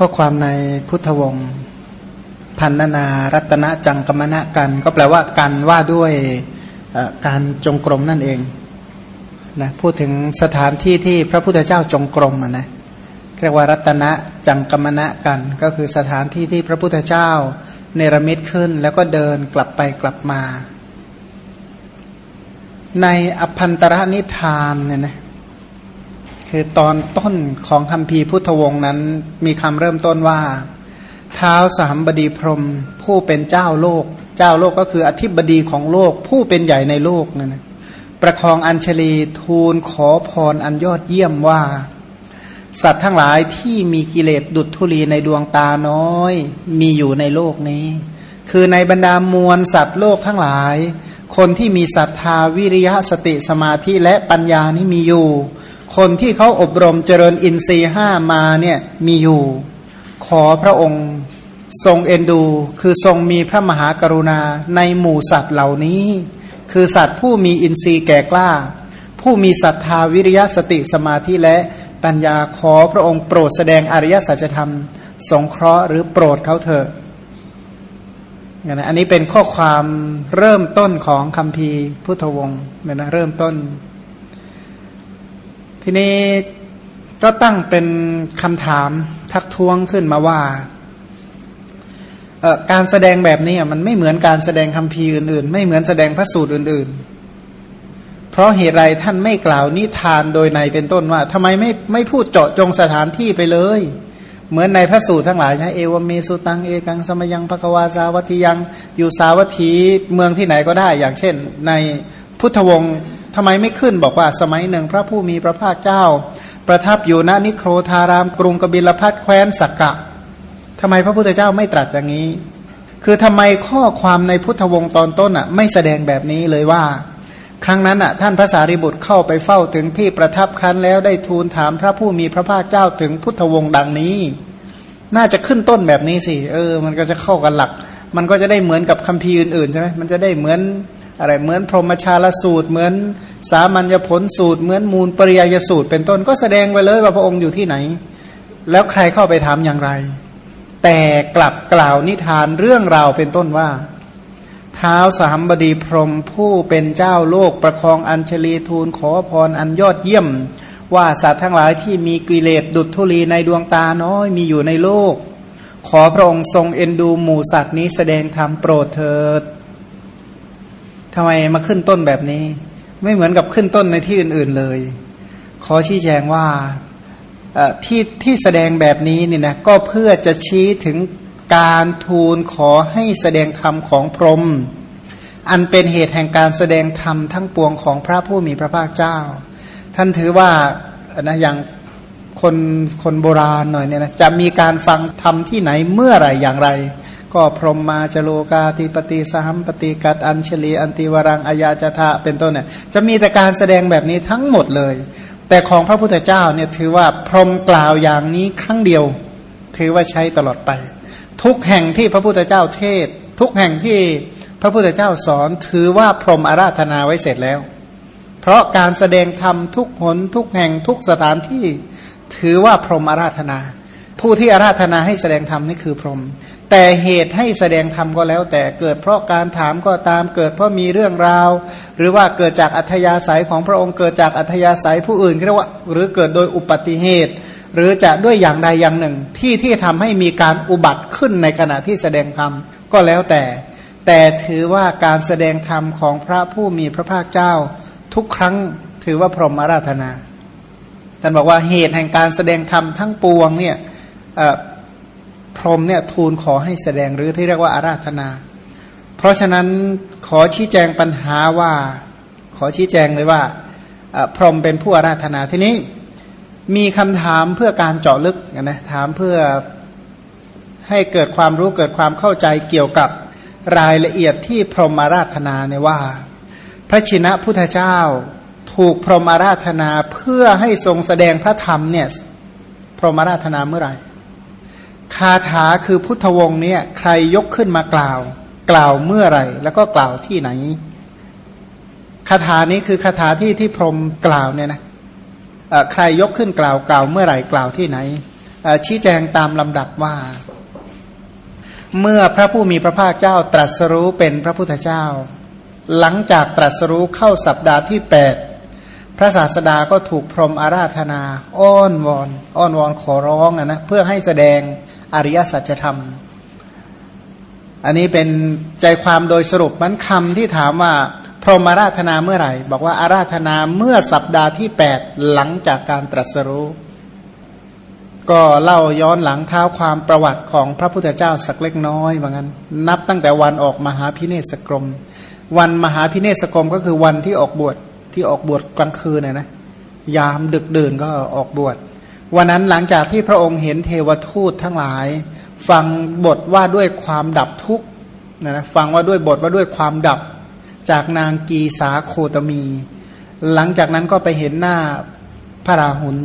ข้อความในพุทธวงศ์พันนานารัตนจังกรรมณะกัน ก็แปลว่ากันว่าด้วยการจงกรมนั่นเองนะพูดถึงสถานที่ที่พระพุทธเจ้าจงกรมนะเรียกว่ารัตนะจังกรรมณะกัน ก็คือสถานที่ที่พระพุทธเจ้าเนรมิตขึ้น แล้วก็เดินกลับไปกลับมา ในอภันตรนิทานเนี่ยนะ คือตอนต้นของคำพีพุทธวงศ์นั้น มีคำเริ่มต้นว่า เท้าสามบดีพรมผู้เป็นเจ้าโลก เจ้าโลกก็คืออธิบดีของโลก ผู้เป็นใหญ่ในโลกนั่นนะประคองอัญชลีทูลขอพรอันยอดเยี่ยมว่า สัตว์ทั้งหลายที่มีกิเลสดุดทุลีในดวงตาน้อย มีอยู่ในโลกนี้ คือในบรรดามวลสัตว์โลกทั้งหลาย คนที่มีศรัทธาวิริยะสติสมาธิและปัญญานี่มีอยู่ คนที่เขาอบรมเจริญอินทรีห้ามาเนี่ยมีอยู่ ขอพระองค์ทรงเอ็นดู คือทรงมีพระมหากรุณาในหมู่สัตว์เหล่านี้ คือสัตว์ผู้มีอินทรีย์แก่กล้า ผู้มีศรัทธาวิริยสติสมาธิและปัญญาขอพระองค์โปรดแสดงอริยสัจธรรม สงเคราะห์หรือโปรดเขาเถอะอันนี้เป็นข้อความเริ่มต้นของคำพีพุทธวงศ์เนี่ยนะเริ่มต้น ทีนี้ก็ตั้งเป็นคำถามทักท้วงขึ้นมาว่าการแสดงแบบนี้มันไม่เหมือนการแสดงคำพีอื่น ๆ ไม่เหมือนแสดงพระสูตรอื่น ๆ เพราะเหตุไรท่านไม่กล่าวนิทานโดยในเป็นต้นว่าทำไมไม่ไม่พูดเจาะจงสถานที่ไปเลย เหมือนในพระสูตรทั้งหลายนะเอวเมสุตังเอกังสมยังภควาสาวัติยังอยู่สาวัตถีเมืองที่ไหนก็ได้ อย่างเช่น ในพุทธวงศ์ ทำไมไม่ขึ้นบอกว่าสมัยหนึ่งพระผู้มีพระภาคเจ้า ประทับอยู่ณนิโครธารามกรุงกบิลพัทแคว้นสักกะทำไมพระพุทธเจ้าไม่ตรัสอย่างนี้ คือทำไมข้อความในพุทธวงศ์ตอนต้นอะไม่แสดงแบบนี้เลยว่า ครั้งนั้นอะท่านพระสารีบุตรเข้าไปเฝ้าถึงที่ประทับครั้นแล้วได้ทูลถามพระผู้มีพระภาคเจ้าถึงพุทธวงศ์ดังนี้ น่าจะขึ้นต้นแบบนี้สิเออ มันก็จะเข้ากันหลัก มันก็จะได้เหมือนกับคัมภีร์อื่นๆใช่ไหมมันจะได้เหมือน อะไรเหมือนพรหมชาลสูตร เหมือนสามัญญผลสูตร เหมือนมูลปริยยสูตร เป็นต้นก็แสดงไปเลยว่าพระองค์อยู่ที่ไหน แล้วใครเข้าไปถามอย่างไร แต่กลับกล่าวนิทานเรื่องราวเป็นต้นว่า เท้าสามบดีพรมผู้เป็นเจ้าโลกประคองอัญชลีทูลขอพรอันยอดเยี่ยม ว่าสัตว์ทั้งหลายที่มีกิเลสดุจทุลีในดวงตาน้อยมีอยู่ในโลก ขอพระองค์ทรงเอ็นดูหมู่สัตว์นี้แสดงธรรมโปรดเถิด ทำไมมาขึ้นต้นแบบนี้ ไม่เหมือนกับขึ้นต้นในที่อื่น ๆเลย ขอชี้แจงว่าที่ที่แสดงแบบนี้เนี่ยนะก็เพื่อจะชี้ถึงการทูลขอให้แสดงธรรมของพรหมอันเป็นเหตุแห่งการแสดงธรรมทั้งปวงของพระผู้มีพระภาคเจ้า ท่านถือว่านะอย่างคนคนโบราณหน่อยเนี่ยนะจะมีการฟังธรรมที่ไหนเมื่อไรอย่างไร ก็พรหมมาจโลกาติปฏิสหัมปฏิกัดอัญชลีอันติวรังอายาจทะเป็นต้นเนี่ยจะมีแต่การแสดงแบบนี้ทั้งหมดเลย แต่ของพระพุทธเจ้าเนี่ยถือว่าพรหมกล่าวอย่างนี้ครั้งเดียว ถือว่าใช้ตลอดไป ทุกแห่งที่พระพุทธเจ้าเทศ ทุกแห่งที่พระพุทธเจ้าสอนถือว่าพรหมอาราธนาไว้เสร็จแล้ว เพราะการแสดงธรรมทุกหนทุกแห่งทุกสถานที่ถือว่าพรหมอาราธนา ผู้ที่อาราธนาให้แสดงธรรมนี่คือพรหม แต่เหตุให้แสดงธรรมก็แล้ว แต่เกิดเพราะการถามก็ตามเกิดเพราะมีเรื่องราว หรือว่าเกิดจากอัธยาศัยของพระองค์เกิดจากอัธยาศัยผู้อื่นเรียกว่าหรือเกิดโดยอุปติเหตุ หรือจะด้วยอย่างใดอย่างหนึ่ง ที่ที่ทำให้มีการอุบัติขึ้นในขณะที่แสดงธรรมก็แล้วแต่ แต่ถือว่าการแสดงธรรมของพระผู้มีพระภาคเจ้า ทุกครั้งถือว่าพรหมอาราธนาท่านบอกว่าเหตุแห่งการแสดงธรรมทั้งปวงเนี่ย พรหมเนี่ยทูลขอให้แสดงหรือที่เรียกว่าอาราธนา เพราะฉะนั้นขอชี้แจงปัญหาว่า ขอชี้แจงเลยว่าพรหมเป็นผู้อาราธนาทีนี้มีคำถามเพื่อการเจาะลึกนะถามเพื่อให้เกิดความรู้เกิดความเข้าใจเกี่ยวกับรายละเอียดที่พรหมอาราธนาเนี่ยว่า พระชินะพุทธเจ้าถูกพรหมอาราธนาเพื่อให้ทรงแสดงพระธรรมเนี่ยพรหมอาราธนาเมื่อไหร่ คาถาคือพุทธวงศ์เนี่ยใครยกขึ้นมากล่าว กล่าวเมื่อไรแล้วก็กล่าวที่ไหน คาถานี้คือคาถาที่ที่พรมกล่าวเนี่ยนะใครยกขึ้นกล่าวกล่าวเมื่อไหร่กล่าวที่ไหนชี้แจงตามลำดับว่า เมื่อพระผู้มีพระภาคเจ้าตรัสรู้เป็นพระพุทธเจ้า หลังจากตรัสรู้เข้าสัปดาห์ที่แปดพระศาสดาก็ถูกพรมอาราธนา อ้อนวอน อ้อนวอนขอร้องนะเพื่อให้แสดง อริยสัจธรรม อันนี้เป็นใจความโดยสรุปมันคำที่ถามว่า พรหมาราธนาเมื่อไหร่ บอกว่าอาราธนาเมื่อสัปดาห์ที่แปดหลังจากการตรัสรู้ก็เล่าย้อนหลังเท้าความประวัติของพระพุทธเจ้าสักเล็กน้อยว่างั้น นับตั้งแต่วันออกมหาพิเนศกรม วันมหาพิเนศกรมก็คือวันที่ออกบวชที่ออกบวชกลางคืนน่ยนะยามดึกดื่นก็ออกบวช วันนั้นหลังจากที่พระองค์เห็นเทวทูตทั้งหลาย ฟังบทว่าด้วยความดับทุกข์นะฟังว่าด้วยบทว่าด้วยความดับจากนางกีสาโคตมี หลังจากนั้นก็ไปเห็นหน้าพระราหุล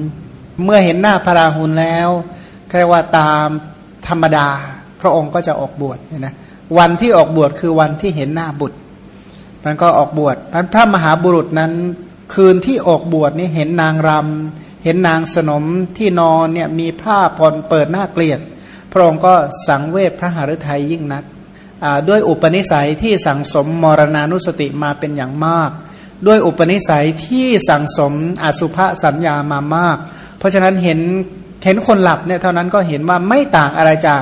เมื่อเห็นหน้าพระราหุลแล้วเรียกว่าตามธรรมดา พระองค์ก็จะออกบวชนะวันที่ออกบวชคือวันที่เห็นหน้าบุตรมันก็ออกบวชพระมหาบุรุษนั้นคืนที่ออกบวชนี่เห็นนางรำ เห็นนางสนมที่นอนเนี่ยมีผ้าผ่อนเปิดหน้าเกลียด พระองค์ก็สังเวชพระหฤทัยยิ่งนักด้วยอุปนิสัยที่สังสมมรณานุสติมาเป็นอย่างมาก ด้วยอุปนิสัยที่สังสมอสุภสัญญามามาก เพราะฉะนั้นเห็นเห็นคนหลับเนี่ยเท่านั้นก็เห็นว่าไม่ต่างอะไรจาก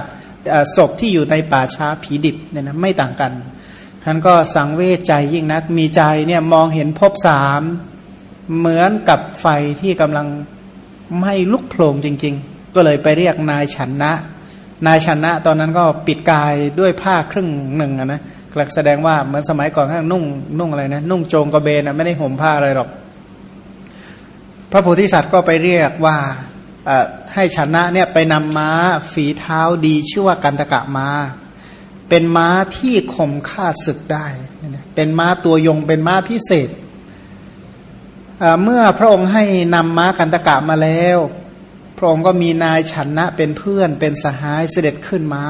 ศพที่อยู่ในป่าช้าผีดิบเนี่ยนะไม่ต่างกันท่านก็สังเวชใจยิ่งนักมีใจเนี่ยมองเห็นภพสาม เหมือนกับไฟที่กำลังไหม่ลุกโผล่จริง ๆ ก็เลยไปเรียกนายฉันนะ นายชันนะ ตอนนั้นก็ปิดกายด้วยผ้าครึ่งหนึ่งนะกลักแสดงว่าเหมือนสมัยก่อนข้างนุ่งนุ่งอะไรนะนุ่งโจงกระเบนนะไม่ได้ห่มผ้าอะไรหรอก พระโพธิสัตว์ก็ไปเรียกว่าให้ชนะเนี่ยไปนำม้าฝีเท้าดีชื่อว่ากันตะกะมาเป็นม้าที่ข่มฆ่าศึกได้ เป็นม้าตัวยงเป็นม้าพิเศษ เมื่อพระองค์ให้นำม้ากันตะกะมาแล้ว พระองค์ก็มีนายชนะเป็นเพื่อนเป็นสหายเสด็จขึ้นมา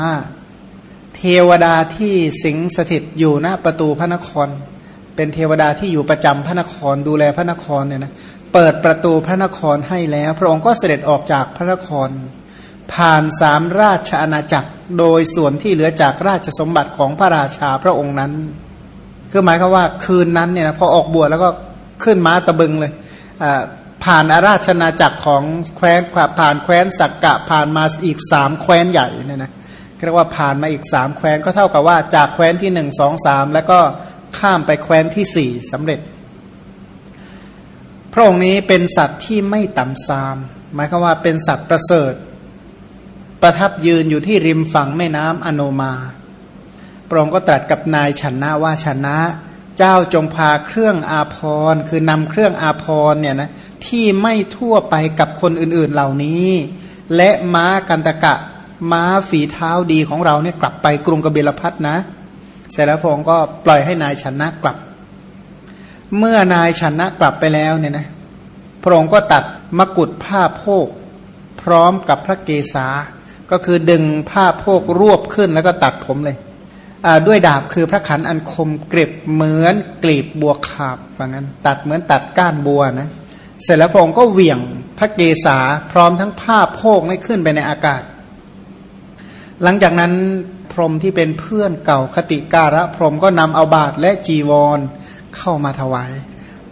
เทวดาที่สิงสถิตอยู่หน้าประตูพระนคร เป็นเทวดาที่อยู่ประจำพระนครดูแลพระนครเนี่ยนะเปิดประตูพระนครให้แล้ว พระองค์ก็เสด็จออกจากพระนคร ผ่านสามราชอาณาจักรโดยส่วนที่เหลือจากราชสมบัติของพระราชาพระองค์นั้น คือหมายความว่าคืนนั้นเนี่ยนะพอออกบวชแล้วก็ ขึ้นม้าตะบึงเลยผ่านอาราชนาจักรของแคว้นผ่านแคว้นสักกะผ่านมาอีกสามแคว้นใหญ่เนี่ยนะเรียกว่าผ่านมาอีกสามแคว้นก็เท่ากับว่าจากแคว้นที่หนึ่งสองสามแล้วก็ข้ามไปแคว้นที่สี่สำเร็จ พระองค์นี้เป็นสัตว์ที่ไม่ต่ำซาม หมายความว่าเป็นสัตว์ประเสริฐ ประทับยืนอยู่ที่ริมฝั่งแม่น้ำอโนมา พระองค์ก็ตรัสกับนายชนะว่าชนะ เจ้าจงพาเครื่องอาภรคือนำเครื่องอาภรเนี่ยนะที่ไม่ทั่วไปกับคนอื่นๆเหล่านี้ และม้ากันตะกะม้าฝีเท้าดีของเราเนี่ยกลับไปกรุงกบิลพัทนะ เสร็จแล้วพงค์ก็ปล่อยให้นายชนะกลับ เมื่อนายชนะกลับไปแล้วเนี่ยนะพระองค์ก็ตัดมกุฎผ้าโพก พร้อมกับพระเกศาก็คือดึงผ้าโพกรวบขึ้นแล้วก็ตัดผมเลย ด้วยดาบคือพระขันอันคมกริบเหมือนกลีบบัวขาบว่างั้น ตัดเหมือนตัดก้านบัวนะเสร็จแล้วพระองค์ก็เหวี่ยงพระเกศาพร้อมทั้งผ้าโพกให้ขึ้นไปในอากาศ หลังจากนั้นพรหมที่เป็นเพื่อนเก่าคติการะพรหมก็นำเอาบาทและจีวรเข้ามาถวาย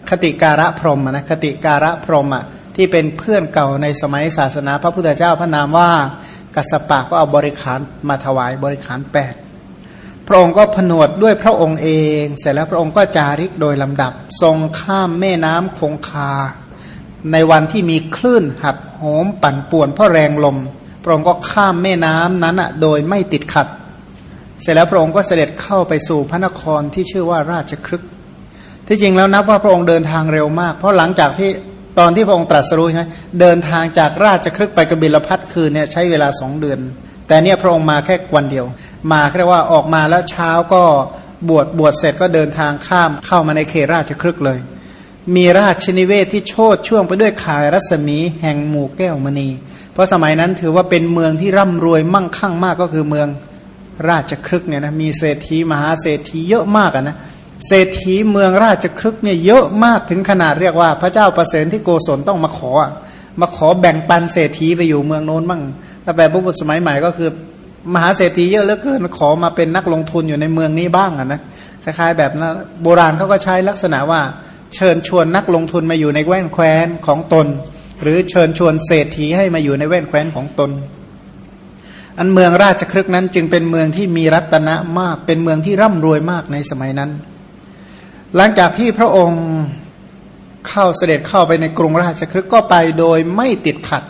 คติการะพรหมนะคติการะพรหมอะที่เป็นเพื่อนเก่าในสมัยศาสนาพระพุทธเจ้าพระนามว่ากัสปะก็เอาบริขารมาถวายบริขารแปด พระองค์ก็ผนวดด้วยพระองค์เอง เสร็จแล้วพระองค์ก็จาริกโดยลำดับ ทรงข้ามแม่น้ำคงคา ในวันที่มีคลื่นหัดโหมปั่นป่วนเพราะแรงลม พระองค์ก็ข้ามแม่น้ำนั้นอะโดยไม่ติดขัด เสร็จแล้วพระองค์ก็เสด็จเข้าไปสู่พระนครที่ชื่อว่าราชครึกที่จริงแล้วนับว่าพระองค์เดินทางเร็วมาก เพราะหลังจากที่ตอนที่พระองค์ตรัสรู้ใช่เดินทางจากราชครึกไปกบิลพัทคืนเนี่ยใช้เวลาสองเดือน แต่เนี่ยพระองค์มาแค่วันเดียว มาแค่ว่าออกมาแล้วเช้าก็บวชบวชเสร็จก็เดินทางข้ามเข้ามาในเขตราชครึกเลย มีราชนิเวศที่โชดช่วงไปด้วยขายรัศมีแห่งหมู่แก้วมณี เพราะสมัยนั้นถือว่าเป็นเมืองที่ร่ำรวยมั่งคั่งมากก็คือเมืองราชครึกเนี่ยนะมีเศรษฐีมหาเศรษฐีเยอะมากนะเศรษฐีเมืองราชครึกเนี่ยเยอะมากถึงขนาดเรียกว่าพระเจ้าประเสนที่โกศลต้องมาขอ มาขอแบ่งปันเศรษฐีไปอยู่เมืองโน้นมั่ง ถ้าแบบพวกสมัยใหม่ก็คือ มหาเศรษฐีเยอะเหลือเกินขอมาเป็นนักลงทุนอยู่ในเมืองนี้บ้างอะนะคล้ายๆแบบนั้นโบราณเขาก็ใช้ลักษณะว่า เชิญชวนนักลงทุนมาอยู่ในแว่นแคว้นของตน หรือเชิญชวนเศรษฐีให้มาอยู่ในแว่นแคว้นของตน อันเมืองราชครึกนั้นจึงเป็นเมืองที่มีรัตนะมาก เป็นเมืองที่ร่ำรวยมากในสมัยนั้น หลังจากที่พระองค์เข้าเสด็จเข้าไปในกรุงราชครึกก็ไปโดยไม่ติดขัด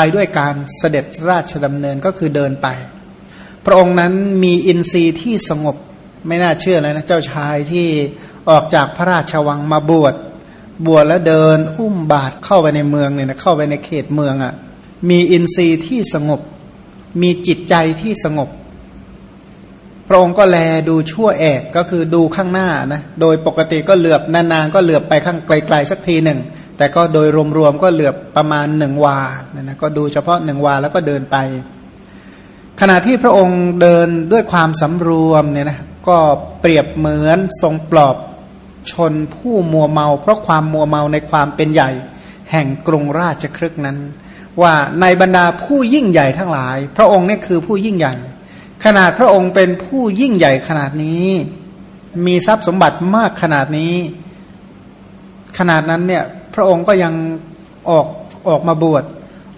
ไปด้วยการเสด็จราชดำเนินก็คือเดินไป พระองค์นั้นมีอินทรีย์ที่สงบไม่น่าเชื่อเลยนะเจ้าชายที่ออกจากพระราชวังมาบวชบวชแล้วเดิน อุ้มบาทเข้าไปในเมืองเนี่ยนะเข้าไปในเขตเมืองอะ่ะมีอินทรีย์ที่สงบ มีจิตใจที่สงบ พระองค์ก็แลดูชั่วแอกก็คือดูข้างหน้านะโดยปกติก็เหลือบนานๆก็เหลือบไปข้างไกลๆสักทีหนึ่ง แต่ก็โดยรวมๆก็เหลือประมาณหนึ่งวานะนะก็ดูเฉพาะหนึ่งวาแล้วก็เดินไป ขณะที่พระองค์เดินด้วยความสำรวมเนี่ยนะก็เปรียบเหมือนทรงปลอบชนผู้มัวเมา เพราะความมัวเมาในความเป็นใหญ่ แห่งกรุงราชครึกนั้น ว่าในบรรดาผู้ยิ่งใหญ่ทั้งหลาย พระองค์นี่คือผู้ยิ่งใหญ่ ขนาดพระองค์เป็นผู้ยิ่งใหญ่ขนาดนี้ มีทรัพย์สมบัติมากขนาดนี้ ขนาดนั้นเนี่ย ระองค์ก็ยังออกออกมาบวช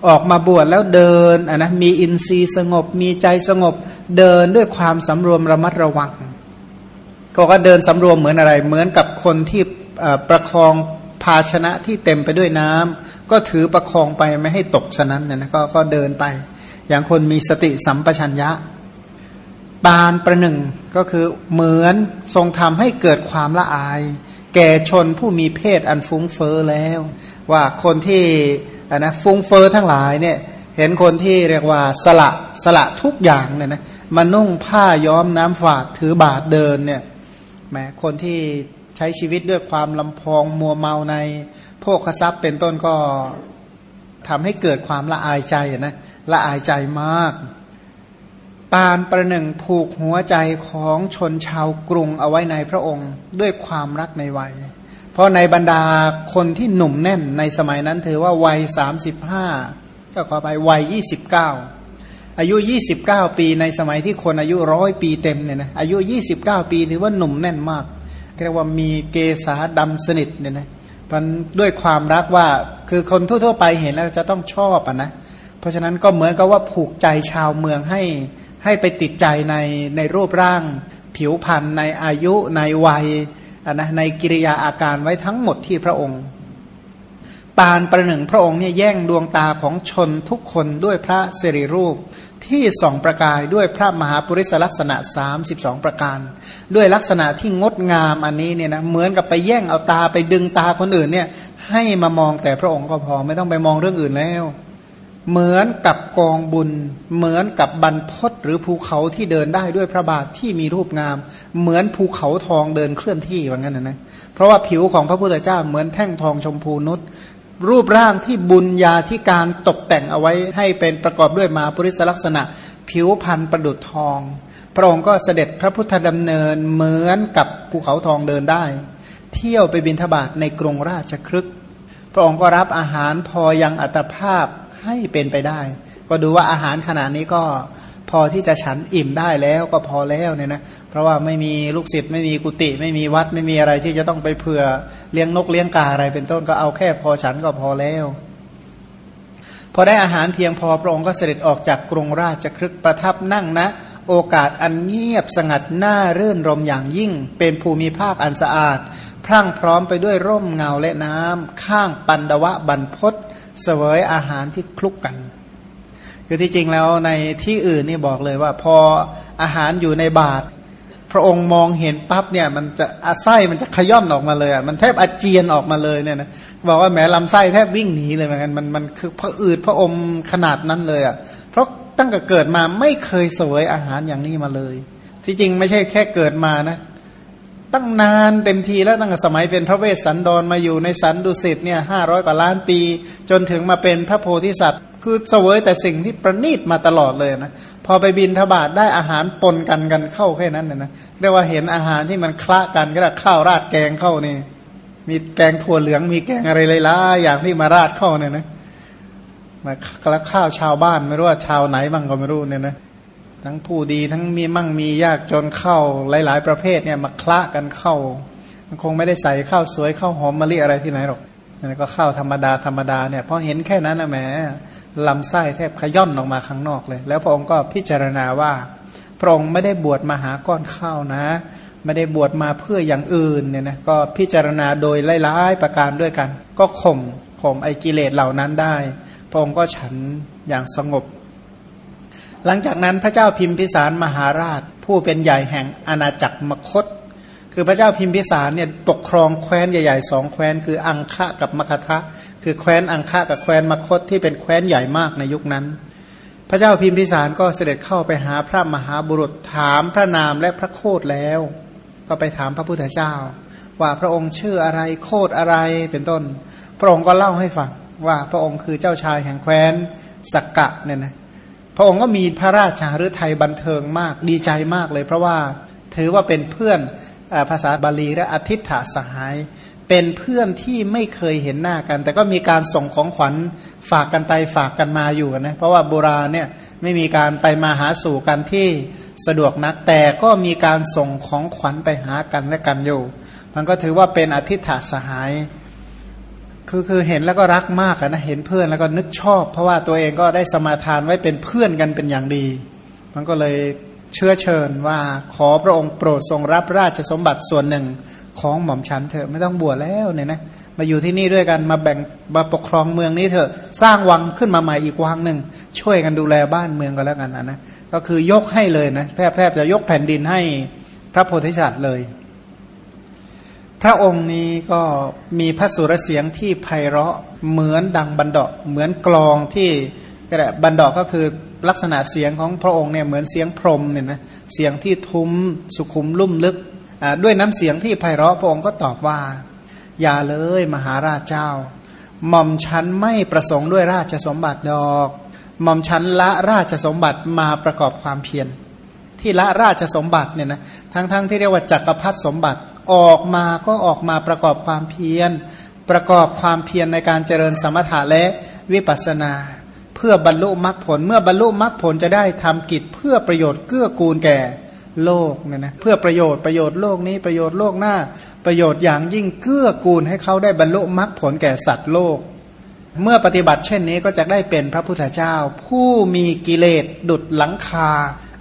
ออกมาบวชแล้วเดินอะนะมีอินทรีย์สงบ มีใจสงบ เดินด้วยความสำรวมระมัดระวัง ก็ก็เดินสำรวมเหมือนอะไร เหมือนกับคนที่ประคองภาชนะที่เต็มไปด้วยน้ำก็ถือประคองไปไม่ให้ตกฉะนั้นเนี่ยนะก็ก็เดินไป อย่างคนมีสติสัมปชัญญะ ปานประหนึ่งก็คือเหมือนทรงทำให้เกิดความละอาย แก่ชนผู้มีเพศอันฟุ้งเฟอ้อแล้ว ว่าคนที่นะฟุ้งเฟอ้อทั้งหลายเนี่ยเห็นคนที่เรียกว่าสละสละทุกอย่างเนี่ยนะมานุ่งผ้าย้อมน้ำฝาดถือบาทเดินเนี่ยแมคนที่ใช้ชีวิตด้วยความลำพองมัวเมาในโภคทรัพย์เป็นต้นก็ทำให้เกิดความละอายใจนะละอายใจมาก ปานประหนึ่งผูกหัวใจของชนชาวกรุงเอาไว้ในพระองค์ด้วยความรักในวัย เพราะในบรรดาคนที่หนุ่มแน่นในสมัยนั้นถือว่าวัยสามสิบห้าก็ขอไปวัยยี่สิบเก้าอายุ 29 ปีในสมัยที่คนอายุร้อยปีเต็มเนี่ยนะอายุ 29 ปีถือว่าหนุ่มแน่นมากเรียกว่ามีเกษาดำสนิทเนี่ยนะมันด้วยความรักว่าคือคนทั่วๆไปเห็นแล้วจะต้องชอบอะนะเพราะฉะนั้นก็เหมือนกับว่าผูกใจชาวเมืองให้ ให้ไปติดใจในในรูปร่าง ผิวพรรณในอายุในวัยอะนะในกิริยาอาการไว้ทั้งหมดที่พระองค์ ปานประหนึ่งพระองค์เนี่ยแย่งดวงตาของชนทุกคนด้วยพระสิริรูปที่สองประกายด้วยพระมหาปุริสลักษณะ 32 ประการ ด้วยลักษณะที่งดงามอันนี้เนี่ยนะเหมือนกับไปแย่งเอาตาไปดึงตาคนอื่นเนี่ยให้มามองแต่พระองค์ก็พอไม่ต้องไปมองเรื่องอื่นแล้ว เหมือนกับกองบุญ เหมือนกับบรรพศหรือภูเขาที่เดินได้ด้วยพระบาทที่มีรูปงาม เหมือนภูเขาทองเดินเคลื่อนที่ว่างั้นนะนะเพราะว่าผิวของพระพุทธเจ้าเหมือนแท่งทองชมพูนุชรูปร่างที่บุญญาที่การตกแต่งเอาไว้ให้เป็นประกอบด้วยมาปุริสลักษณะ ผิวพันธ์ประดุดทอง พระองค์ก็เสด็จพระพุทธดำเนินเหมือนกับภูเขาทองเดินได้ เที่ยวไปบินทบาทในกรุงราชครึก พระองค์ก็รับอาหารพอยังอัตภาพ ให้เป็นไปได้ ก็ดูว่าอาหารขนาดนี้ก็พอที่จะฉันอิ่มได้แล้วก็พอแล้วเนี่ยนะเพราะว่าไม่มีลูกศิษย์ไม่มีกุฏิไม่มีวัดไม่มีอะไรที่จะต้องไปเผื่อเลี้ยงนกเลี้ยงกาอะไรเป็นต้นก็เอาแค่พอฉันก็พอแล้วพอได้อาหารเพียงพอพระองค์ก็เสด็จออกจากกรุงราชครึกประทับนั่งนะ โอกาสอันเงียบสงัดน่ารื่นรมอย่างยิ่ง เป็นภูมิภาคอันสะอาด พรั่งพร้อมไปด้วยร่มเงาและน้ำข้างปันดวะบรรพศ เสวยอาหารที่คลุกกัน คือที่จริงแล้วในที่อื่นนี่บอกเลยว่า พออาหารอยู่ในบาตรพระองค์มองเห็นปั๊บเนี่ยมันจะอาไส้มันจะขย่อนออกมาเลยอะมันแทบอาเจียนออกมาเลยเนี่ยนะบอกว่าแหมลำไส้แทบวิ่งหนีเลยเหมือนกันมันมันคือพระอืดพระอมขนาดนั้นเลยอะเพราะตั้งแต่เกิดมาไม่เคยสวยอาหารอย่างนี้มาเลย ที่จริงไม่ใช่แค่เกิดมานะ ตั้งนานเต็มทีแล้วตั้งแต่สมัยเป็นพระเวสสันดรมาอยู่ในสันดุสิตเนี่ยห้าร้อยกว่าล้านปี จนถึงมาเป็นพระโพธิสัตว์ คือเสวยแต่สิ่งที่ประณีตมาตลอดเลยนะพอไปบินทบาทได้อาหารปนกันกันเข้าแค่นั้นนะนะเรียกว่าเห็นอาหารที่มันคละกันก็ได้ข้าวราดแกงเข้านี่ มีแกงถั่วเหลืองมีแกงอะไรเลยล่ะอย่างที่มาราดเข้าเนี่ยนะมาแล้วข้าวชาวบ้านไม่รู้ว่าชาวไหนบ้างก็ไม่รู้เนี่ยนะ ทั้งผู้ดีทั้งมีมั่งมียากจนเข้าหลาย ๆ ประเภทเนี่ยมาคละกันเข้า มันคงไม่ได้ใส่ข้าวสวยข้าวหอมมะลิอะไรที่ไหนหรอกนั่นก็ข้าวธรรมดาธรรมดาเนี่ยพอเห็นแค่นั้นนะแหมลำไส้แทบขย่อนออกมาข้างนอกเลย แล้วพระองค์ก็พิจารณาว่าพระองค์ไม่ได้บวชมาหาก้อนข้าวนะ ไม่ได้บวชมาเพื่ออย่างอื่นเนี่ยนะก็พิจารณาโดยไล่ๆประการด้วยกัน ก็ข่มข่มไอกิเลสเหล่านั้นได้ พระองค์ก็ฉันอย่างสงบ หลังจากนั้นพระเจ้าพิมพิสารมหาราช ผู้เป็นใหญ่แห่งอาณาจักรมคต คือพระเจ้าพิมพิสารเนี่ยปกครองแคว้นใหญ่ๆสองแคว้นคืออังคะกับมคทะ คือแคว้นอังคะกับแคว้นมคตที่เป็นแคว้นใหญ่มากในยุคนั้น พระเจ้าพิมพิสารก็เสด็จเข้าไปหาพระมหาบุรุษถามพระนามและพระโคดแล้ว ก็ไปถามพระพุทธเจ้า ว่าพระองค์ชื่ออะไรโคดอะไรเป็นต้น พระองค์ก็เล่าให้ฟังว่าพระองค์คือเจ้าชายแห่งแคว้นสักกะเนี่ยนะ ระองค์ก็มีพระราชาหรือไทยบันเทิงมากดีใจมากเลย เพราะว่าถือว่าเป็นเพื่อนภาษาบาลีและอธิษฐาสหาย เป็นเพื่อนที่ไม่เคยเห็นหน้ากัน แต่ก็มีการส่งของขวัญฝากกันไปฝากกันมาอยู่นะเพราะว่าโบราณเนี่ยไม่มีการไปมาหาสู่กันที่สะดวกนักแต่ก็มีการส่งของขวัญไปหากันและกันอยู่ มันก็ถือว่าเป็นอธิษฐาสหาย คือคือเห็นแล้วก็รักมากนะเห็นเพื่อนแล้วก็นึกชอบ เพราะว่าตัวเองก็ได้สมาทานไว้เป็นเพื่อนกันเป็นอย่างดี มันก็เลยเชื้อเชิญว่าขอพระองค์โปรดทรงรับราชสมบัติส่วนหนึ่งของหม่อมฉันเถอะไม่ต้องบวชแล้วเนี่ยนะมาอยู่ที่นี่ด้วยกันมาแบ่งมาปกครองเมืองนี้เถอะสร้างวังขึ้นมาใหม่อีกวังหนึ่งช่วยกันดูแลบ้านเมืองก็แล้วกันนะนะก็คือยกให้เลยนะแทบแทบจะยกแผ่นดินให้พระโพธิสัตว์เลย พระองค์นี้ก็มีพระสุรเสียงที่ไพเราะเหมือนดังบันดาเหมือนกลองที่กระบันดาก็คือลักษณะเสียงของพระองค์เนี่ยเหมือนเสียงพรมเนี่ยนะเสียงที่ทุ้มสุขุมลุ่มลึกด้วยน้ำเสียงที่ไพเราะพระองค์ก็ตอบว่า อย่าเลยมหาราชเจ้า หม่อมฉันไม่ประสงค์ด้วยราชสมบัติดอก หม่อมฉันละราชสมบัติมาประกอบความเพียรที่ละราชสมบัติเนี่ยนะทั้งๆทที่เรียกว่าจักรพรรดิสมบัติ ออกมาก็ออกมาประกอบความเพียร ประกอบความเพียรในการเจริญสมถะและวิปัสนา เพื่อบรรลุมรรคผลเมื่อบรรลุมรรคผลจะได้ทำกิจเพื่อประโยชน์เกื้อกูลแก่โลกเนี่ยนะเพื่อประโยชน์ประโยชน์โลกนี้ประโยชน์โลกหน้า ประโยชน์อย่างยิ่งเกื้อกูลให้เขาได้บรรลุมรรคผลแก่สัตว์โลก เมื่อปฏิบัติเช่นนี้ก็จะได้เป็นพระพุทธเจ้า ผู้มีกิเลสดุดหลังคา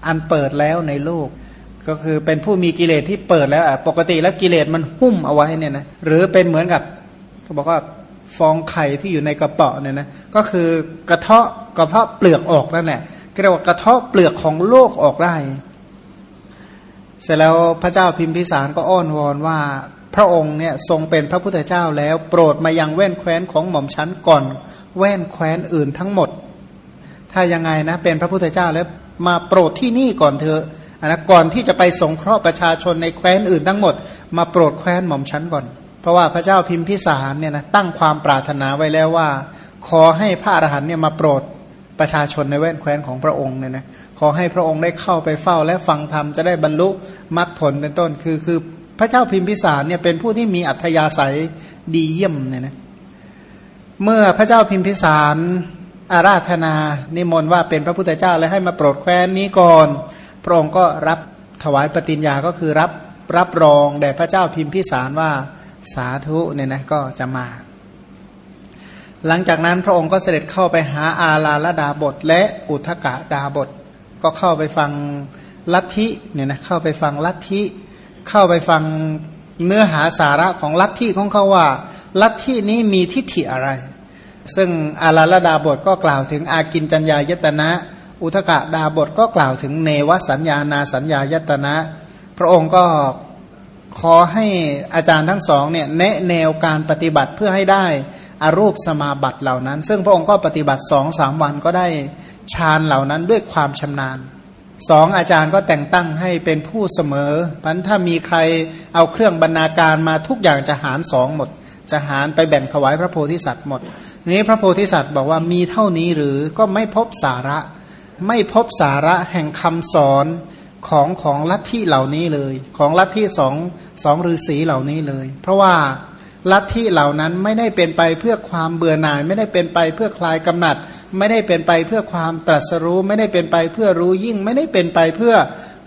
อันเปิดแล้วในโลก ก็คือเป็นผู้มีกิเลสที่เปิดแล้วปกติแล้วกิเลสมันหุ้มเอาไว้เนี่ยนะหรือเป็นเหมือนกับเขาบอกว่าฟองไข่ที่อยู่ในกระเป๋าเนี่ยนะก็คือกระเทาะกระเพาะเปลือกออกนั่นแหละเรียกว่ากระเทาะเปลือกของโลกออกได้ เสร็จแล้วพระเจ้าพิมพิสารก็อ้อนวอนว่าพระองค์เนี่ยทรงเป็นพระพุทธเจ้าแล้วโปรดมายังแว่นแคว้นของหม่อมชั้นก่อน แว่นแคว้นอื่นทั้งหมด ถ้ายังไงนะเป็นพระพุทธเจ้าแล้วมาโปรดที่นี่ก่อนเถอะ นะก่อนที่จะไปสงเคราะห์ประชาชนในแคว้นอื่นทั้งหมด มาโปรดแคว้นหม่อมชั้นก่อน เพราะว่าพระเจ้าพิมพิสารเนี่ยนะตั้งความปรารถนาไว้แล้วว่า ขอให้พระอรหันต์เนี่ยมาโปรดประชาชนในแว่นแคว้นของพระองค์เนี่ยนะขอให้พระองค์ได้เข้าไปเฝ้าและฟังธรรมจะได้บรรลุมรรคผลเป็นต้นคือคือพระเจ้าพิมพิสารเนี่ยเป็นผู้ที่มีอัธยาศัยดีเยี่ยมเนี่ยนะเมื่อพระเจ้าพิมพิสารอาราธนา นิมนต์ว่าเป็นพระพุทธเจ้าและให้มาโปรดแคว้นนี้ก่อน พระองค์ก็รับถวายปฏิญญาก็คือรับรับรองแด่พระเจ้าพิมพิสารว่าสาธุเนี่ยนะก็จะมา หลังจากนั้นพระองค์ก็เสด็จเข้าไปหาอาลาลดาบท และอุทกะดาบท ก็เข้าไปฟังลัทธิเนี่ยนะเข้าไปฟังลัทธิเข้าไปฟังเนื้อหาสาระของลัทธิของเขาว่า ลัทธินี้มีทิฏฐิอะไร ซึ่งอาราลดาบทก็กล่าวถึงอากินจัญญายตนะ อุทกะดาบทก็กล่าวถึงเนวสัญญานาสัญญายตนะ พระองค์ก็ขอให้อาจารย์ทั้งสองเนี่ยแนะแนวการปฏิบัติเพื่อให้ได้อารูปสมาบัติเหล่านั้น ซึ่งพระองค์ก็ปฏิบัติสองสามวันก็ได้ฌานเหล่านั้นด้วยความชำนาญสองอาจารย์ก็แต่งตั้งให้เป็นผู้เสมอพันถ้ามีใครเอาเครื่องบรรณาการมาทุกอย่างจะหารสองหมด จะหารไปแบ่งถวายพระโพธิสัตว์หมดนี้พระโพธิสัตว์บอกว่ามีเท่านี้หรือก็ไม่พบสาระ ไม่พบสาระแห่งคำสอนของของลัทธิเหล่านี้เลย ของลัทธิสองสองฤาษีเหล่านี้เลย เพราะว่าลัทธิเหล่านั้นไม่ได้เป็นไปเพื่อความเบื่อหน่าย ไม่ได้เป็นไปเพื่อคลายกำหนัด ไม่ได้เป็นไปเพื่อความตรัสรู้ ไม่ได้เป็นไปเพื่อรู้ยิ่ง ไม่ได้เป็นไปเพื่อ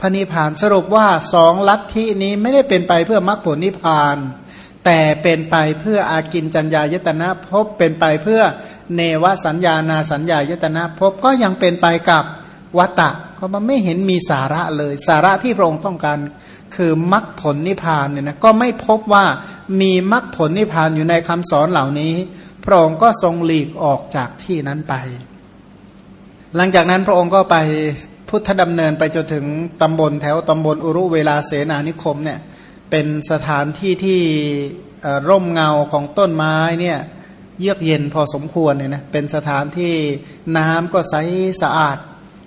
พระนิพพานสรุปว่าสองลัทธินี้ไม่ได้เป็นไปเพื่อมรรคผลนิพพาน แต่เป็นไปเพื่ออากินจัญญายตนะพบเป็นไปเพื่อเนวสัญญานาสัญญายตนะพบก็ยังเป็นไปกับวัตตะก็มันไม่เห็นมีสาระเลย สาระที่พระองค์ต้องการคือมรรคผลนิพพานเนี่ยนะก็ไม่พบว่ามีมรรคผลนิพพานอยู่ในคำสอนเหล่านี้ พระองค์ก็ทรงหลีกออกจากที่นั้นไป หลังจากนั้นพระองค์ก็ไปพุทธดำเนินไปจนถึงตำบลแถวตำบลอุรุเวลาเสนานิคมเนี่ย เป็นสถานที่ที่ร่มเงาของต้นไม้เนี่ยเยือกเย็นพอสมควรเนี่ยนะเป็นสถานที่น้ำก็ใสสะอาด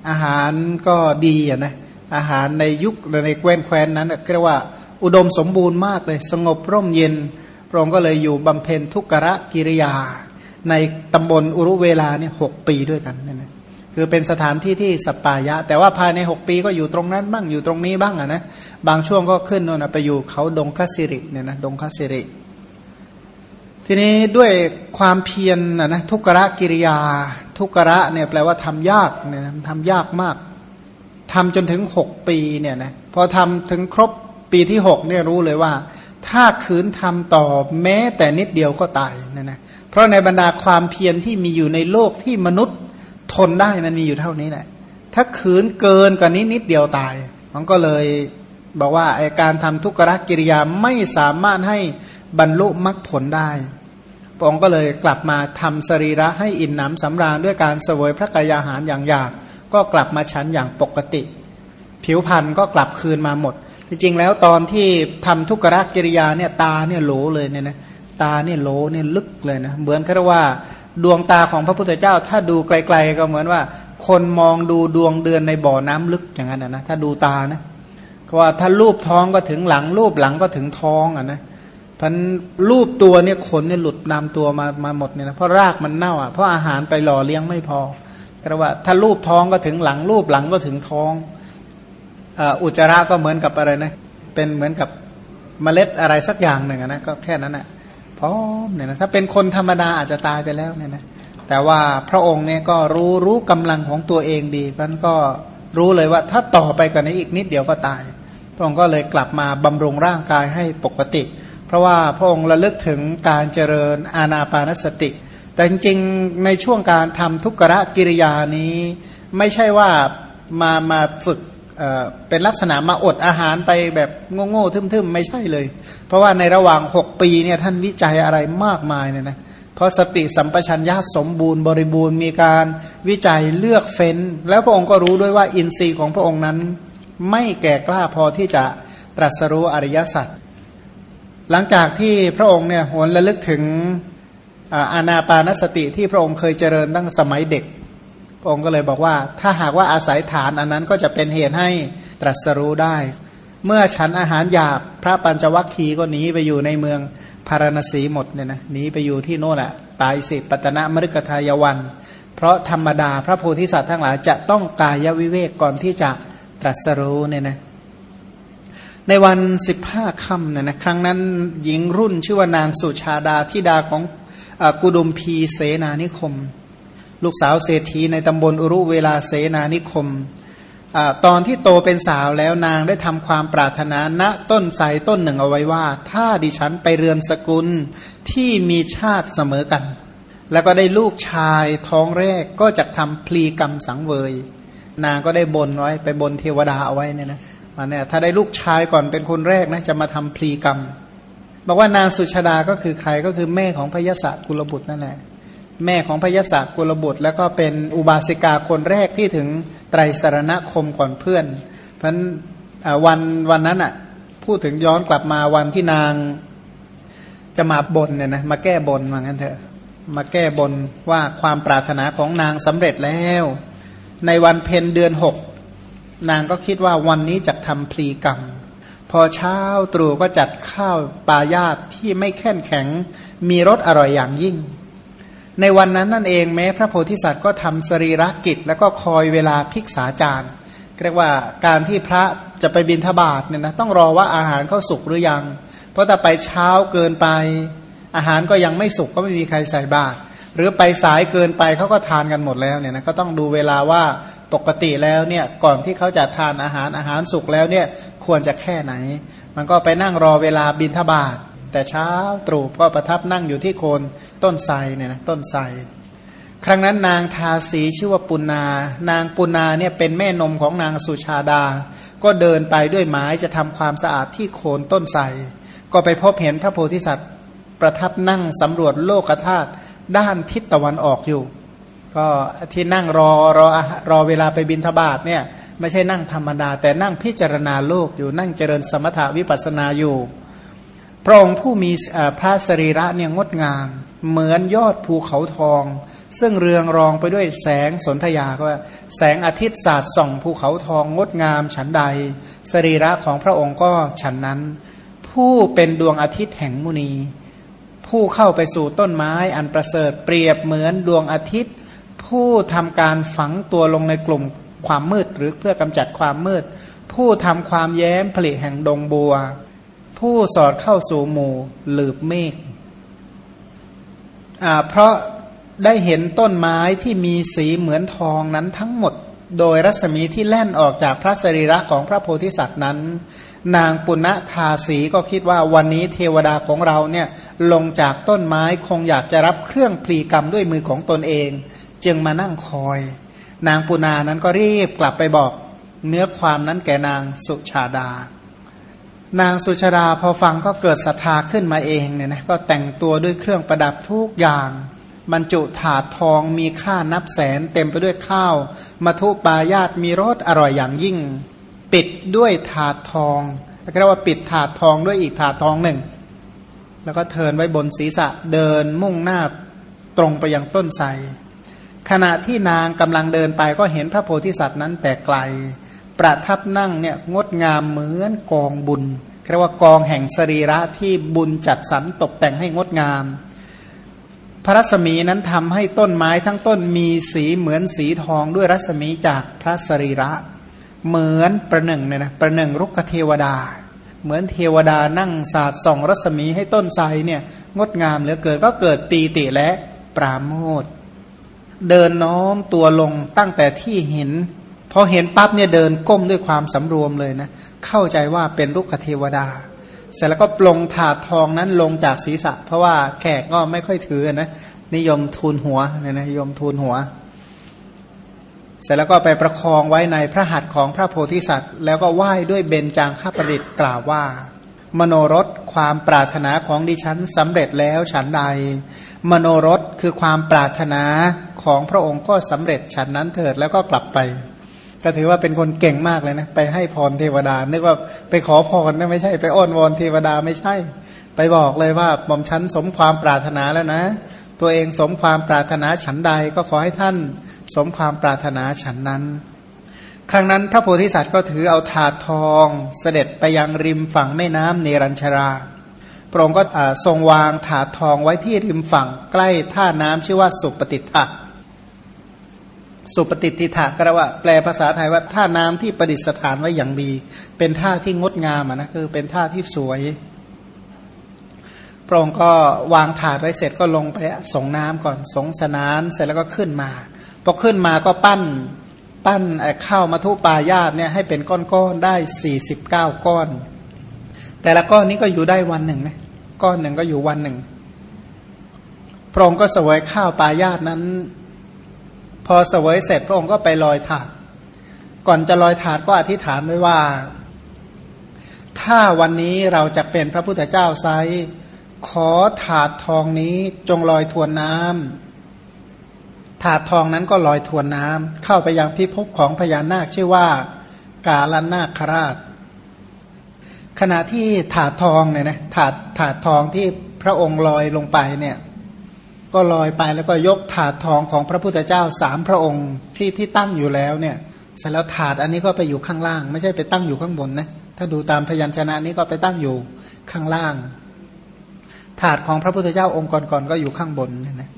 อาหารก็ดีอะนะอาหารในยุคในแคว้นแคว้นนั้นเรียกว่าอุดมสมบูรณ์มากเลย สงบร่มเย็นพระองค์ก็เลยอยู่บำเพ็ญทุกขะกิริยา ในตำบลอุรุเวลาเนี่ยหกปีด้วยกันเนั่นนะ คือเป็นสถานที่ที่สปายะ แต่ว่าภายในหกปีก็อยู่ตรงนั้นบ้างอยู่ตรงนี้บ้างอะนะบางช่วงก็ขึ้นโน่นไปอยู่เขาดงคสิริเนี่ยนะดงคสิริ ทีนี้ด้วยความเพียรนะนะทุกขะกิริยา ทุกขะเนี่ยแปลว่าทำยากเนี่ยนะทำยากมากทำจนถึงหกปีเนี่ยนะพอทำถึงครบปีที่หกเนี่ยรู้เลยว่า ถ้าขืนทำต่อแม้แต่นิดเดียวก็ตายนะนะเพราะในบรรดาความเพียรที่มีอยู่ในโลกที่มนุษย ทนได้มันมีอยู่เท่านี้แหละ ถ้าขืนเกินกว่านี้นิดเดียวตาย มันก็เลยบอกว่าไอการทำทุกขกิริยาไม่สามารถให้บรรลุมรรคผลได้พระองค์ก็เลยกลับมาทำสรีระให้อิ่มหนำสำราญด้วยการเสวยพระกายอาหารอย่างหยาบก็กลับมาชั้นอย่างปกติ ผิวพรรณก็กลับคืนมาหมด จริงๆแล้วตอนที่ทำทุกขกิริยาเนี่ยตาเนี่ยโหลเลยเนี่ยนะตาเนี่ยโหลเนี่ยลึกเลยนะเหมือนแค่ว่า ดวงตาของพระพุทธเจ้า ถ้าดูไกล ๆ ก็เหมือนว่า คนมองดูดวงเดือนในบ่อน้ำลึกอย่างนั้นนะถ้าดูตานะเพราะว่าถ้ารูปท้องก็ถึงหลัง รูปหลังก็ถึงท้องอะนะพันรูปตัวเนี่ยขนเนี่ยหลุดนำตัวมามาหมดเนี่ยนะเพราะรากมันเน่าอะเพราะอาหารไปหล่อเลี้ยงไม่พอแต่ว่าถ้ารูปท้องก็ถึงหลัง รูปหลังก็ถึงท้องอุจจาระก็เหมือนกับอะไรนะเป็นเหมือนกับเมล็ดอะไรสักอย่างหนึ่งนะก็แค่นั้นแหะ พร้อมเนี่ยนะถ้าเป็นคนธรรมดาอาจจะตายไปแล้วเนี่ยนะแต่ว่าพระองค์เนี่ยก็รู้รู้กำลังของตัวเองดีมันก็รู้เลยว่าถ้าต่อไปกว่านี้อีกนิดเดียวก็ตาย พระองค์ก็เลยกลับมาบำรุงร่างกายให้ปกติ เพราะว่าพระองค์ระลึกถึงการเจริญอาณาปานสติ แต่จริงๆในช่วงการทำทุกขะกิริยานี้ ไม่ใช่ว่ามามาฝึก เป็นลักษณะมาอดอาหารไปแบบโง่ๆทึมๆ ไม่ใช่เลย เพราะว่าในระหว่าง 6 ปีเนี่ยท่านวิจัยอะไรมากมายเนี่ยนะเพราะสติสัมปชัญญะสมบูรณ์บริบูรณ์มีการวิจัยเลือกเฟ้น แล้วพระองค์ก็รู้ด้วยว่าอินทรีย์ของพระองค์นั้น ไม่แก่กล้าพอที่จะตรัสรู้อริยสัจหลังจากที่พระองค์เนี่ยหวนระลึกถึงอาณาปานสติที่พระองค์เคยเจริญตั้งสมัยเด็ก องค์ก็เลยบอกว่า ถ้าหากว่าอาศัยฐานอันนั้นก็จะเป็นเหตุให้ตรัสรู้ได้ เมื่อฉันอาหารหยาบพระปัญจวัคคีย์ก็หนีไปอยู่ในเมืองพารณสีหมดเนี่ยนะหนีไปอยู่ที่โน่นแหละปายสิปัตนะมฤกทายวัน เพราะธรรมดาพระโพธิสัตว์ทั้งหลายจะต้องกายวิเวกก่อนที่จะตรัสรู้เนี่ยนะในวันสิบห้าค่ำเนี่ยนะครั้งนั้นหญิงรุ่นชื่อว่านางสุชาดาทิดาของกุดุมพีเสนานิคม ลูกสาวเศรษฐีในตำบลอุรุเวลาเสนานิคมอตอนที่โตเป็นสาวแล้วนางได้ทำความปรารถนาณต้นไทรต้นหนึ่งเอาไว้ว่า ถ้าดิฉันไปเรือนสกุลที่มีชาติเสมอกัน แล้วก็ได้ลูกชายท้องแรกก็จะทำพลีกรรมสังเวย นางก็ได้บนไว้ไปบนเทวดาเอาไว้เนี่ยนะมาเนี่ยถ้าได้ลูกชายก่อนเป็นคนแรกนะจะมาทำพลีกรรมบอกว่านางสุชาดาก็คือใครก็คือแม่ของพยศกุลบุตรนั่นแหละ แม่ของพยศกุลบุตร แล้วก็เป็นอุบาสิกาคนแรกที่ถึงไตรสารณคมก่อนเพื่อน เพราะวันวันนั้นอะพูดถึงย้อนกลับมาวันที่นางจะมาบนเนี่ยนะมาแก้บนว่างั้นเถอะมาแก้บนว่าความปรารถนาของนางสำเร็จแล้ว ในวันเพ็ญเดือนหกนางก็คิดว่าวันนี้จะทำพลีกรรม พอเช้าตรู่ก็จัดข้าวปลายาตที่ไม่แข็งแข็งมีรสอร่อยอย่างยิ่ง ในวันนั้นนั่นเองแม้พระโพธิสัตว์ก็ทำสรีระกิจ แล้วก็คอยเวลาพิกษาจารเรียกว่าการที่พระจะไปบินทบาทเนี่ยนะต้องรอว่าอาหารเข้าสุกหรือยัง เพราะถ้าไปเช้าเกินไป อาหารก็ยังไม่สุกก็ไม่มีใครใส่บาตรหรือไปสายเกินไปเขาก็ทานกันหมดแล้วเนี่ยนะก็ต้องดูเวลาว่าปกติแล้วเนี่ยก่อนที่เขาจะทานอาหารอาหารสุกแล้วเนี่ยควรจะแค่ไหน มันก็ไปนั่งรอเวลาบินทบาท แต่เช้าตรู่ก็ประทับนั่งอยู่ที่โคนต้นไทรเนี่ยนะต้นไทรครั้งนั้นนางทาสีชื่อว่าปุณานางปุณาเนี่ยเป็นแม่นมของนางสุชาดา ก็เดินไปด้วยไม้จะทำความสะอาดที่โคนต้นไทรก็ไปพบเห็นพระโพธิสัตว์ประทับนั่งสำรวจโลกธาตุด้านทิศตะวันออกอยู่ ก็ที่นั่งรอรอรอเวลาไปบินทบาทเนี่ยไม่ใช่นั่งธรรมดา แต่นั่งพิจารณาโลกอยู่นั่งเจริญสมถาวิปัสนาอยู่ พระองค์ผู้มีพระสรีระเนี่ยงดงาม เหมือนยอดภูเขาทอง ซึ่งเรืองรองไปด้วยแสงสนธยาก็ว่าแสงอาทิตย์สาดส่องภูเขาทองงดงามฉันใด สรีระของพระองค์ก็ฉันนั้น ผู้เป็นดวงอาทิตย์แห่งมุนี ผู้เข้าไปสู่ต้นไม้อันประเสริฐเปรียบเหมือนดวงอาทิตย์ ผู้ทำการฝังตัวลงในกลุ่มความมืดหรือเพื่อกำจัดความมืด ผู้ทำความแย้มผลิแห่งดงบัว ผู้สอดเข้าสู่หมู่หลืบเมฆเพราะได้เห็นต้นไม้ที่มีสีเหมือนทองนั้นทั้งหมด โดยรัศมีที่แล่นออกจากพระสรีระของพระโพธิสัตว์นั้น นางปุณณทาสีก็คิดว่าวันนี้เทวดาของเราเนี่ยลงจากต้นไม้คงอยากจะรับเครื่องพลีกรรมด้วยมือของตนเอง จึงมานั่งคอย นางปุณานั้นก็รีบกลับไปบอกเนื้อความนั้นแก่นางสุชาดา นางสุชาดาพอฟังก็เกิดศรัทธาขึ้นมาเองเนี่ยนะก็แต่งตัวด้วยเครื่องประดับทุกอย่างบรรจุถาดทองมีค่านับแสน เต็มไปด้วยข้าวมาทุปายาตมีรสอร่อยอย่างยิ่ง ปิดด้วยถาดทองเรียกว่าปิดถาดทองด้วยอีกถาดทองหนึ่ง แล้วก็เทินไว้บนศีรษะเดินมุ่งหน้าตรงไปยังต้นไทรขณะที่นางกำลังเดินไปก็เห็นพระโพธิสัตว์นั้นแต่ไกล ประทับนั่งเนี่ยงดงามเหมือนกองบุญเรียกว่ากองแห่งสรีระที่บุญจัดสรรตกแต่งให้งดงาม พระรัศมีนั้นทำให้ต้นไม้ทั้งต้นมีสีเหมือนสีทองด้วยรัศมีจากพระสรีระ เหมือนประหนึ่งเนี่ยนะประหนึ่งรุกเทวดา เหมือนเทวดานั่งสาดส่องรัศมีให้ต้นไทรเนี่ยงดงามเหลือเกิดก็เกิดปีติและปราโมทเดินน้อมตัวลงตั้งแต่ที่เห็น พอเห็นปั๊บเนี่ยเดินก้มด้วยความสำรวมเลยนะเข้าใจว่าเป็นรุกเทวดา เสร็จแล้วก็ปลงถาดทองนั้นลงจากศีรษะ เพราะว่าแขกก็ไม่ค่อยถือนะนิยมทูลหัวเนี่ยนะนิยมทูลหัว เสร็จแล้วก็ไปประคองไว้ในพระหัตถ์ของพระโพธิสัตว์ แล้วก็ไหว้ด้วยเบญจางข้าประดิษฐ์กล่าวว่า มโนรสความปรารถนาของดิฉันสำเร็จแล้วฉันใด มโนรสคือความปรารถนาของพระองค์ก็สำเร็จฉันนั้นเถิดแล้วก็กลับไป ก็ถือว่าเป็นคนเก่งมากเลยนะ ไปให้พรเทวดา นึกว่าไปขอพรนะไม่ใช่ ไปอ้อนวอนเทวดาไม่ใช่ ไปบอกเลยว่าหม่อมฉันสมความปรารถนาแล้วนะ ตัวเองสมความปรารถนาฉันใดก็ขอให้ท่านสมความปรารถนาฉันนั้น ครั้งนั้นพระโพธิสัตว์ก็ถือเอาถาดทองเสด็จไปยังริมฝั่งแม่น้ำเนรัญชรา พระองค์ก็ทรงวางถาดทองไว้ที่ริมฝั่งใกล้ท่าน้ำชื่อว่าสุปฏิทะ สุปฏิทิถะก็แปลว่าแปลภาษาไทยว่าท่าน้ำที่ประดิษฐานไว้อย่างดี เป็นท่าที่งดงามนะคือเป็นท่าที่สวยพระองค์ก็วางถาดไว้เสร็จก็ลงไปส่งน้ำก่อนสงสนานเสร็จแล้วก็ขึ้นมาพอขึ้นมาก็ปั้นปั้นข้าวมาทุปายาตเนี่ยให้เป็นก้อนๆได้สี่สิบเก้าก้อน แต่ละก้อนนี้ก็อยู่ได้วันหนึ่งนะก้อนหนึ่งก็อยู่วันหนึ่งพระองค์ก็สวยข้าวปายาตนั้น พอเสวยเสร็จพระองค์ก็ไปลอยถาด ก่อนจะลอยถาดก็อธิษฐานไว้ว่า ถ้าวันนี้เราจะเป็นพระพุทธเจ้าไซขอถาดทองนี้จงลอยทวนน้ำถาดทองนั้นก็ลอยทวนน้ำเข้าไปยังพิภพของพญานาคชื่อว่า กาลนาคราช ขณะที่ถาดทองเนี่ยนะถาดถาดทองที่พระองค์ลอยลงไปเนี่ย ก็ลอยไปแล้วก็ยกถาดทองของพระพุทธเจ้าสามพระองค์ที่ที่ตั้งอยู่แล้วเนี่ยเสร็จแล้วถาดอันนี้ก็ไปอยู่ข้างล่าง ไม่ใช่ไปตั้งอยู่ข้างบนนะถ้าดูตามพยัญชนะนี้ก็ไปตั้งอยู่ข้างล่าง ถาดของพระพุทธเจ้าองค์ก่อนๆก็อยู่ข้างบนนะ